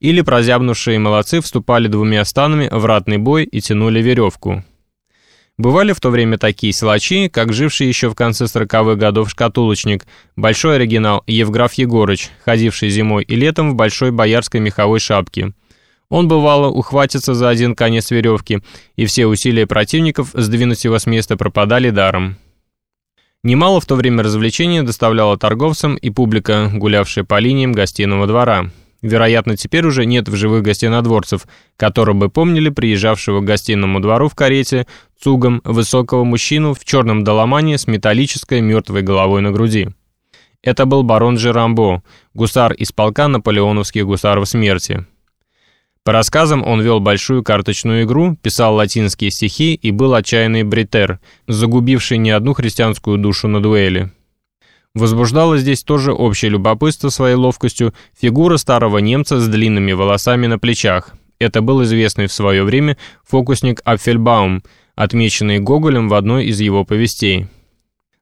или прозябнувшие молодцы вступали двумя станами в ратный бой и тянули веревку. Бывали в то время такие силачи, как живший еще в конце 40-х годов шкатулочник, большой оригинал Евграф Егорыч, ходивший зимой и летом в большой боярской меховой шапке. Он, бывало, ухватится за один конец веревки, и все усилия противников сдвинуть его с места пропадали даром. Немало в то время развлечения доставляла торговцам и публика, гулявшая по линиям гостиного двора. Вероятно, теперь уже нет в живых гостинодворцев, которые бы помнили приезжавшего к гостиному двору в карете цугом высокого мужчину в черном доломане с металлической мертвой головой на груди. Это был барон Жерамбо, гусар из полка наполеоновских гусаров смерти. По рассказам он вел большую карточную игру, писал латинские стихи и был отчаянный бритер, загубивший не одну христианскую душу на дуэли. Возбуждало здесь тоже общее любопытство своей ловкостью фигура старого немца с длинными волосами на плечах. Это был известный в свое время фокусник Апфельбаум, отмеченный Гоголем в одной из его повестей.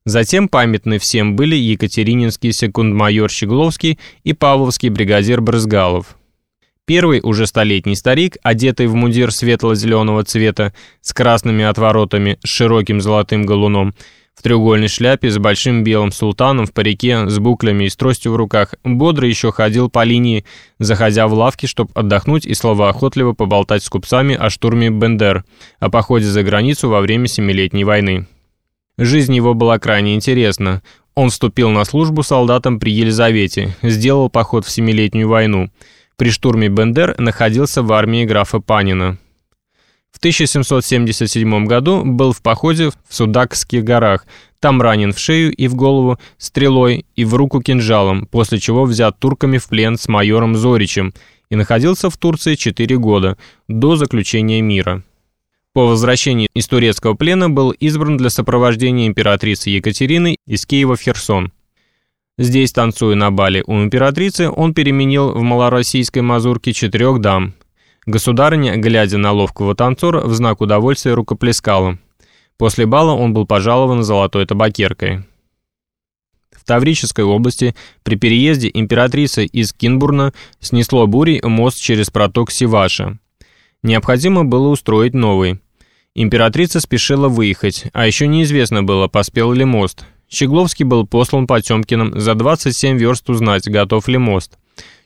Затем памятны всем были Екатерининский секунд-майор Щегловский и Павловский бригадир Брызгалов. Первый, уже столетний старик, одетый в мундир светло-зеленого цвета, с красными отворотами, с широким золотым галуном, в треугольной шляпе с большим белым султаном в парике, с буклями и с тростью в руках, бодро еще ходил по линии, заходя в лавки, чтобы отдохнуть и словоохотливо поболтать с купцами о штурме Бендер, о походе за границу во время Семилетней войны. Жизнь его была крайне интересна. Он вступил на службу солдатом при Елизавете, сделал поход в Семилетнюю войну. При штурме Бендер находился в армии графа Панина. В 1777 году был в походе в Судакских горах, там ранен в шею и в голову стрелой и в руку кинжалом, после чего взят турками в плен с майором Зоричем и находился в Турции 4 года, до заключения мира. По возвращении из турецкого плена был избран для сопровождения императрицы Екатерины из Киева в Херсон. Здесь, танцуя на бале у императрицы, он переменил в малороссийской мазурке четырех дам, Государыня, глядя на ловкого танцора, в знак удовольствия рукоплескала. После бала он был пожалован золотой табакеркой. В Таврической области при переезде императрицы из Кинбурна снесло бурей мост через проток Сиваша. Необходимо было устроить новый. Императрица спешила выехать, а еще неизвестно было, поспел ли мост. Щегловский был послан Потемкиным за 27 верст узнать, готов ли мост.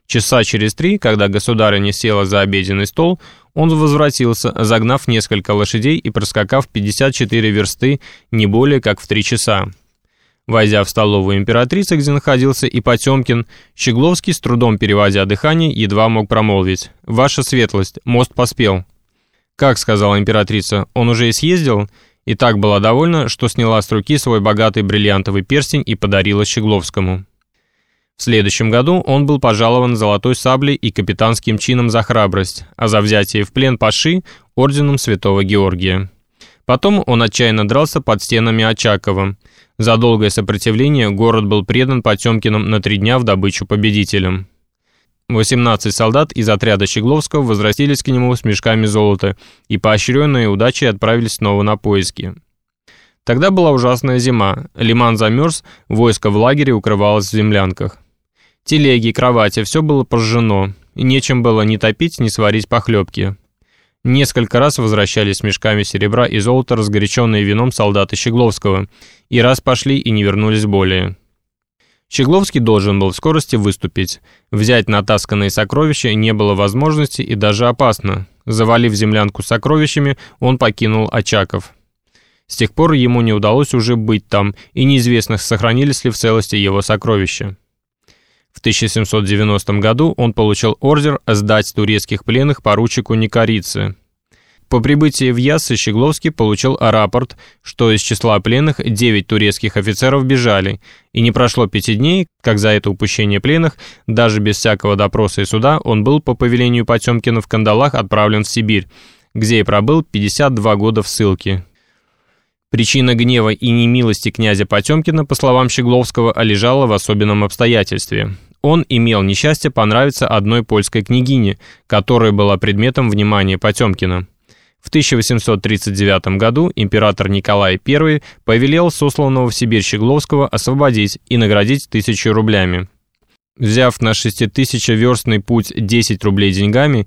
Часа через три, когда государыня села за обеденный стол, он возвратился, загнав несколько лошадей и проскакав 54 версты не более как в три часа. Войдя в столовую императрицы, где находился и Потемкин, Щегловский, с трудом переводя дыхание, едва мог промолвить. «Ваша светлость, мост поспел». «Как?» — сказала императрица. «Он уже и съездил?» И так была довольна, что сняла с руки свой богатый бриллиантовый перстень и подарила Щегловскому. В следующем году он был пожалован золотой саблей и капитанским чином за храбрость, а за взятие в плен Паши – орденом Святого Георгия. Потом он отчаянно дрался под стенами Очакова. За долгое сопротивление город был предан Потемкиным на три дня в добычу победителям. 18 солдат из отряда Щегловского возвратились к нему с мешками золота и поощренные удачей отправились снова на поиски. Тогда была ужасная зима, лиман замерз, войско в лагере укрывалось в землянках. Телеги, кровати, все было пожжено, и нечем было ни топить, ни сварить похлебки. Несколько раз возвращались с мешками серебра и золота, разгоряченные вином солдаты Щегловского, и раз пошли и не вернулись более. Щегловский должен был в скорости выступить. Взять натасканные сокровища не было возможности и даже опасно. Завалив землянку сокровищами, он покинул Очаков. С тех пор ему не удалось уже быть там, и неизвестно, сохранились ли в целости его сокровища. В 1790 году он получил ордер сдать турецких пленных поручику Никорице. По прибытии в Яссы Щегловский получил рапорт, что из числа пленных 9 турецких офицеров бежали, и не прошло пяти дней, как за это упущение пленных, даже без всякого допроса и суда, он был по повелению Потемкина в кандалах отправлен в Сибирь, где и пробыл 52 года в ссылке. Причина гнева и немилости князя Потемкина, по словам Щегловского, лежала в особенном обстоятельстве – он имел несчастье понравиться одной польской княгине, которая была предметом внимания Потемкина. В 1839 году император Николай I повелел сосланного в Сибирь Щегловского освободить и наградить тысячу рублями. взяв на шеститысячеверстный путь 10 рублей деньгами